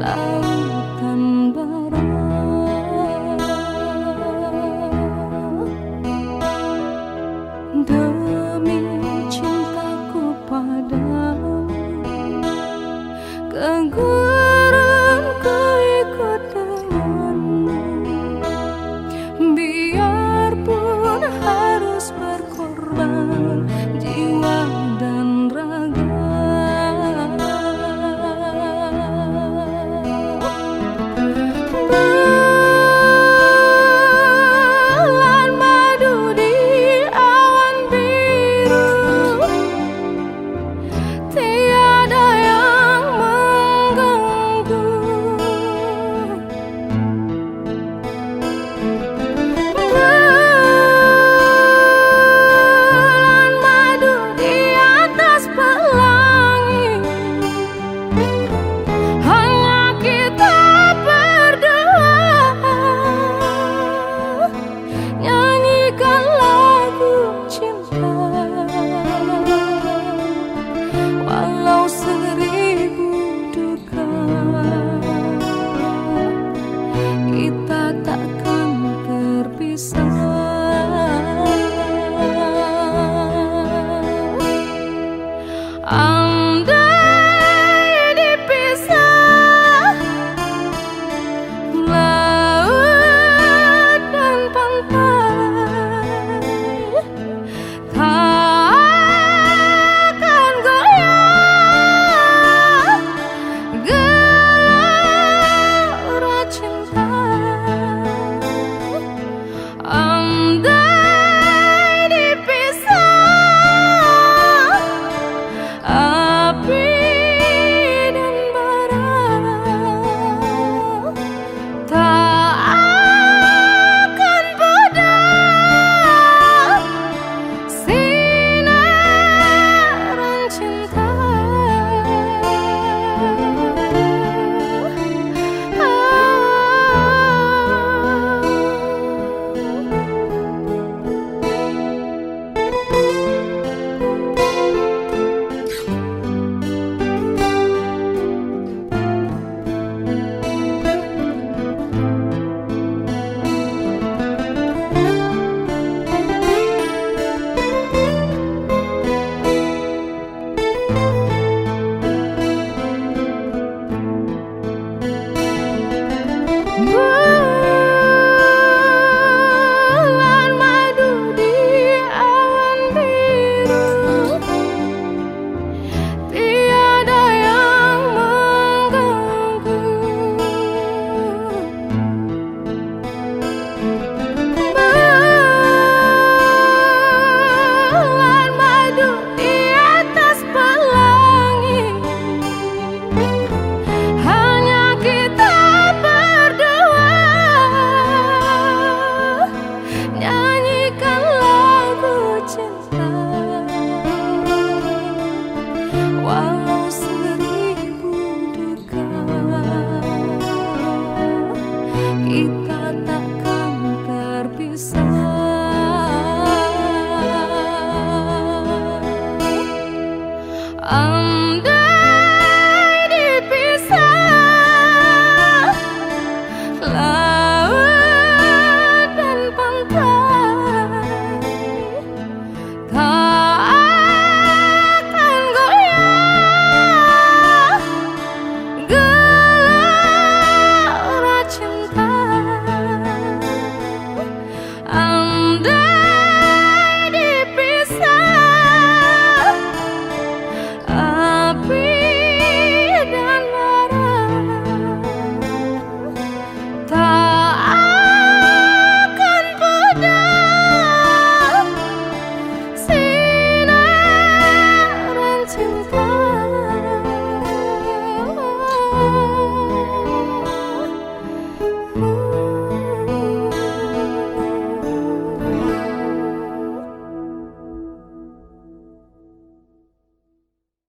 来。